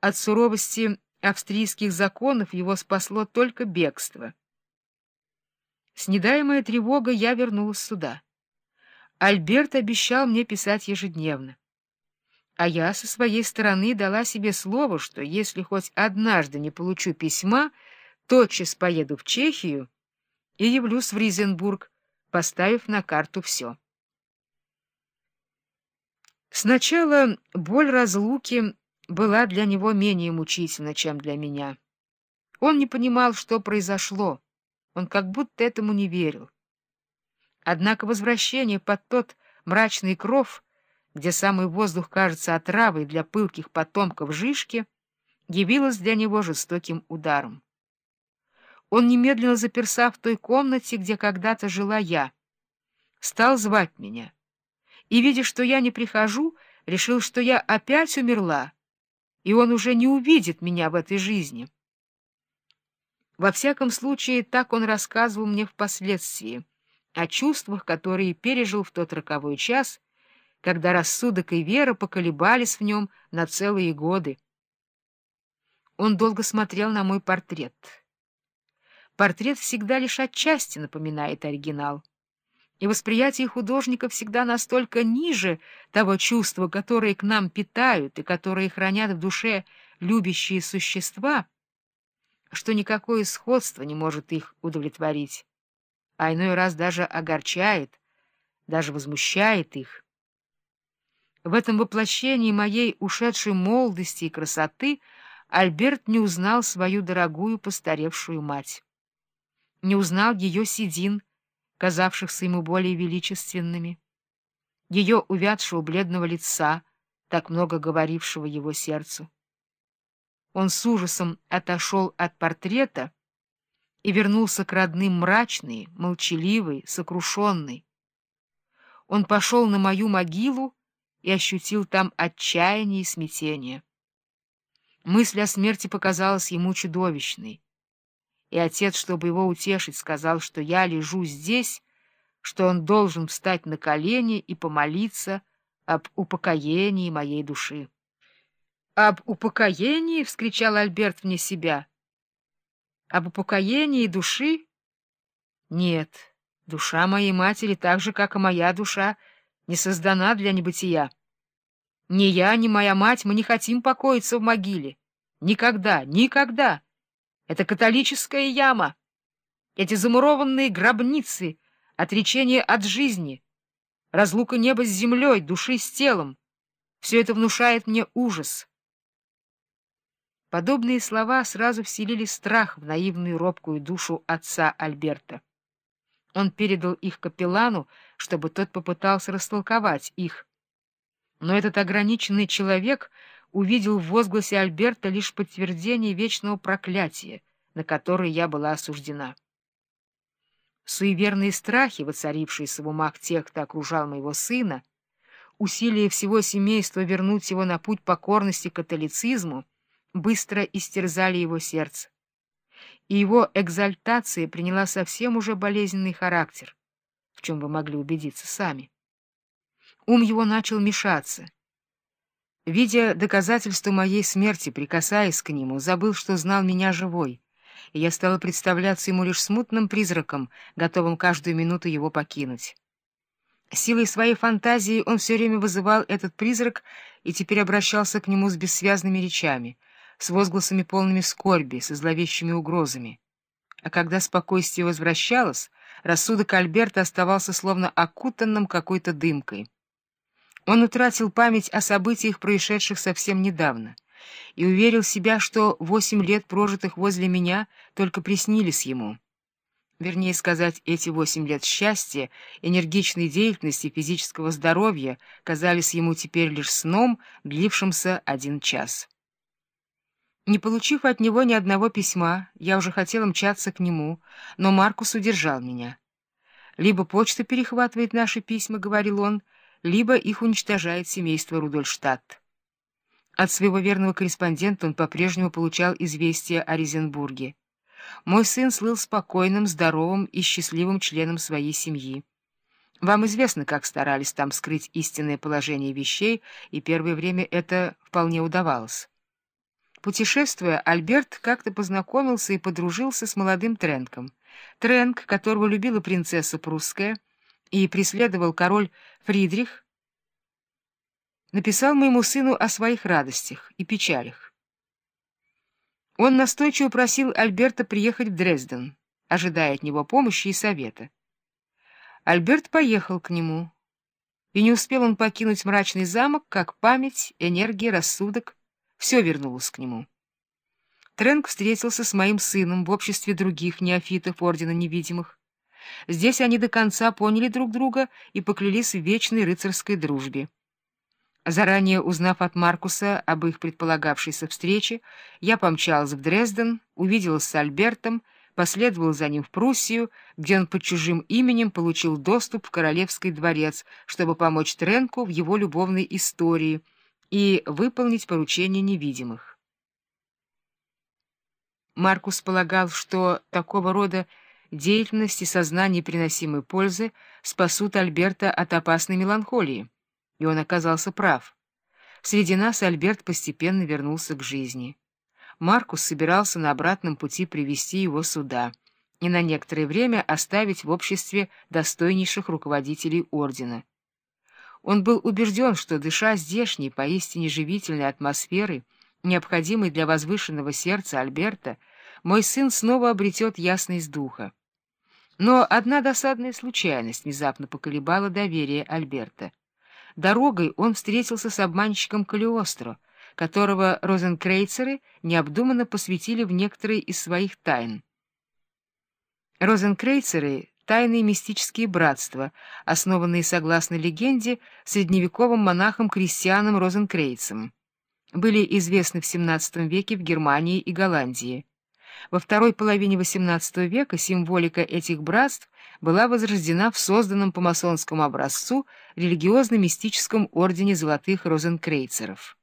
От суровости австрийских законов его спасло только бегство. С недаемой тревогой я вернулась сюда. Альберт обещал мне писать ежедневно. А я со своей стороны дала себе слово, что если хоть однажды не получу письма, тотчас поеду в Чехию и явлюсь в Ризенбург, поставив на карту все. Сначала боль разлуки была для него менее мучительна, чем для меня. Он не понимал, что произошло, он как будто этому не верил. Однако возвращение под тот мрачный кров, где самый воздух кажется отравой для пылких потомков Жишки, явилось для него жестоким ударом. Он немедленно заперся в той комнате, где когда-то жила я, стал звать меня — и, видя, что я не прихожу, решил, что я опять умерла, и он уже не увидит меня в этой жизни. Во всяком случае, так он рассказывал мне впоследствии о чувствах, которые пережил в тот роковой час, когда рассудок и вера поколебались в нем на целые годы. Он долго смотрел на мой портрет. Портрет всегда лишь отчасти напоминает оригинал и восприятие художника всегда настолько ниже того чувства, которое к нам питают и которые хранят в душе любящие существа, что никакое сходство не может их удовлетворить, а иной раз даже огорчает, даже возмущает их. В этом воплощении моей ушедшей молодости и красоты Альберт не узнал свою дорогую постаревшую мать. Не узнал ее седин, казавшихся ему более величественными, ее увядшего бледного лица, так много говорившего его сердцу. Он с ужасом отошел от портрета и вернулся к родным мрачный, молчаливый, сокрушенный. Он пошел на мою могилу и ощутил там отчаяние и смятение. Мысль о смерти показалась ему чудовищной и отец, чтобы его утешить, сказал, что я лежу здесь, что он должен встать на колени и помолиться об упокоении моей души. — Об упокоении? — вскричал Альберт вне себя. — Об упокоении души? Нет, душа моей матери, так же, как и моя душа, не создана для небытия. Ни я, ни моя мать, мы не хотим покоиться в могиле. Никогда, никогда! Это католическая яма. Эти замурованные гробницы, отречение от жизни, разлука неба с землей, души с телом. Все это внушает мне ужас. Подобные слова сразу вселили страх в наивную робкую душу отца Альберта. Он передал их капеллану, чтобы тот попытался растолковать их. Но этот ограниченный человек увидел в возгласе Альберта лишь подтверждение вечного проклятия, на которое я была осуждена. Суеверные страхи, воцарившиеся в умах тех, кто окружал моего сына, усилия всего семейства вернуть его на путь покорности католицизму, быстро истерзали его сердце. И его экзальтация приняла совсем уже болезненный характер, в чем вы могли убедиться сами. Ум его начал мешаться — Видя доказательства моей смерти, прикасаясь к нему, забыл, что знал меня живой, и я стала представляться ему лишь смутным призраком, готовым каждую минуту его покинуть. Силой своей фантазии он все время вызывал этот призрак и теперь обращался к нему с бессвязными речами, с возгласами полными скорби, со зловещими угрозами. А когда спокойствие возвращалось, рассудок Альберта оставался словно окутанным какой-то дымкой. Он утратил память о событиях, происшедших совсем недавно, и уверил себя, что восемь лет, прожитых возле меня, только приснились ему. Вернее сказать, эти восемь лет счастья, энергичной деятельности, физического здоровья казались ему теперь лишь сном, длившимся один час. Не получив от него ни одного письма, я уже хотела мчаться к нему, но Маркус удержал меня. «Либо почта перехватывает наши письма», — говорил он, — либо их уничтожает семейство Рудольштадт. От своего верного корреспондента он по-прежнему получал известия о Резенбурге. Мой сын слыл спокойным, здоровым и счастливым членом своей семьи. Вам известно, как старались там скрыть истинное положение вещей, и первое время это вполне удавалось. Путешествуя, Альберт как-то познакомился и подружился с молодым Тренком. Тренк, которого любила принцесса прусская и преследовал король Фридрих, написал моему сыну о своих радостях и печалях. Он настойчиво просил Альберта приехать в Дрезден, ожидая от него помощи и совета. Альберт поехал к нему, и не успел он покинуть мрачный замок, как память, энергия, рассудок — все вернулось к нему. Тренк встретился с моим сыном в обществе других неофитов Ордена Невидимых. Здесь они до конца поняли друг друга и поклялись в вечной рыцарской дружбе. Заранее узнав от Маркуса об их предполагавшейся встрече, я помчался в Дрезден, увиделся с Альбертом, последовал за ним в Пруссию, где он под чужим именем получил доступ в Королевский дворец, чтобы помочь Тренку в его любовной истории и выполнить поручение невидимых. Маркус полагал, что такого рода деятельность и сознание приносимой пользы спасут Альберта от опасной меланхолии, и он оказался прав. Среди нас Альберт постепенно вернулся к жизни. Маркус собирался на обратном пути привести его сюда и на некоторое время оставить в обществе достойнейших руководителей ордена. Он был убежден, что, дыша здешней, поистине живительной атмосферой, необходимой для возвышенного сердца Альберта, мой сын снова обретет ясность духа. Но одна досадная случайность внезапно поколебала доверие Альберта. Дорогой он встретился с обманщиком Калиостро — которого розенкрейцеры необдуманно посвятили в некоторые из своих тайн. Розенкрейцеры — тайные мистические братства, основанные, согласно легенде, средневековым монахом-крестьяном Розенкрейцем. Были известны в XVII веке в Германии и Голландии. Во второй половине XVIII века символика этих братств была возрождена в созданном по масонскому образцу религиозно-мистическом ордене золотых розенкрейцеров.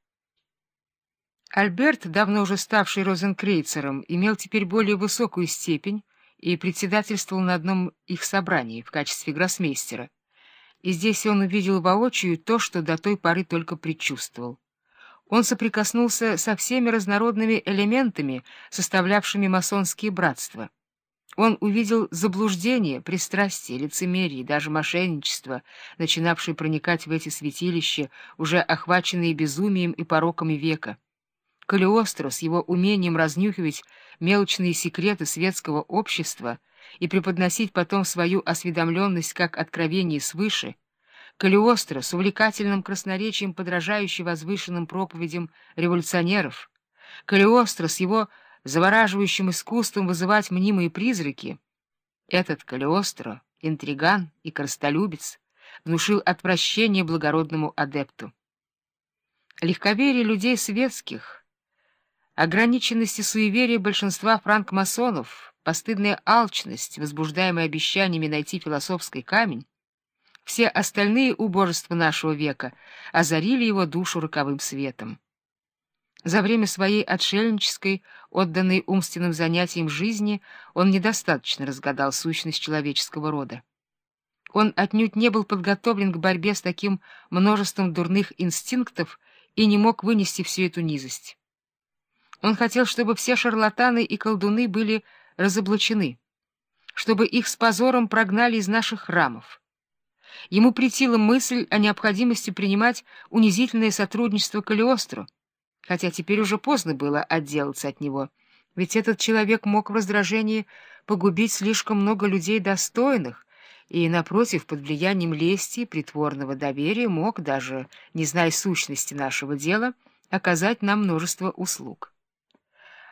Альберт, давно уже ставший розенкрейцером, имел теперь более высокую степень и председательствовал на одном их собрании в качестве гроссмейстера. И здесь он увидел воочию то, что до той поры только предчувствовал. Он соприкоснулся со всеми разнородными элементами, составлявшими масонские братства. Он увидел заблуждение, пристрастие, лицемерие, даже мошенничество, начинавшие проникать в эти святилища, уже охваченные безумием и пороками века. Калиостро с его умением разнюхивать мелочные секреты светского общества и преподносить потом свою осведомленность как откровение свыше, Калиостро с увлекательным красноречием, подражающий возвышенным проповедям революционеров, Калиостро с его завораживающим искусством вызывать мнимые призраки, этот Калиостро, интриган и коростолюбец, внушил отвращение благородному адепту. Легковерие людей светских — Ограниченность и суеверие большинства франкмасонов, постыдная алчность, возбуждаемая обещаниями найти философский камень, все остальные убожества нашего века озарили его душу роковым светом. За время своей отшельнической, отданной умственным занятиям жизни, он недостаточно разгадал сущность человеческого рода. Он отнюдь не был подготовлен к борьбе с таким множеством дурных инстинктов и не мог вынести всю эту низость. Он хотел, чтобы все шарлатаны и колдуны были разоблачены, чтобы их с позором прогнали из наших храмов. Ему претила мысль о необходимости принимать унизительное сотрудничество Калиостру, хотя теперь уже поздно было отделаться от него, ведь этот человек мог в раздражении погубить слишком много людей достойных, и, напротив, под влиянием лести и притворного доверия мог, даже не зная сущности нашего дела, оказать нам множество услуг.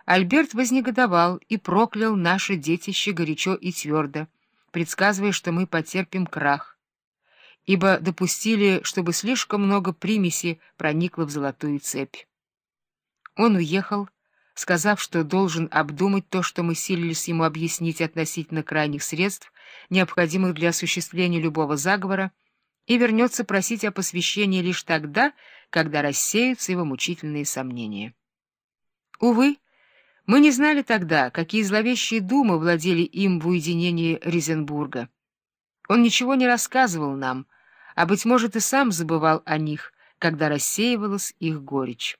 Альберт вознегодовал и проклял наше детище горячо и твердо, предсказывая, что мы потерпим крах, ибо допустили, чтобы слишком много примеси проникло в золотую цепь. Он уехал, сказав, что должен обдумать то, что мы силились ему объяснить относительно крайних средств, необходимых для осуществления любого заговора, и вернется просить о посвящении лишь тогда, когда рассеются его мучительные сомнения. Увы, мы не знали тогда, какие зловещие думы владели им в уединении Ризенбурга. Он ничего не рассказывал нам, а, быть может, и сам забывал о них, когда рассеивалась их горечь.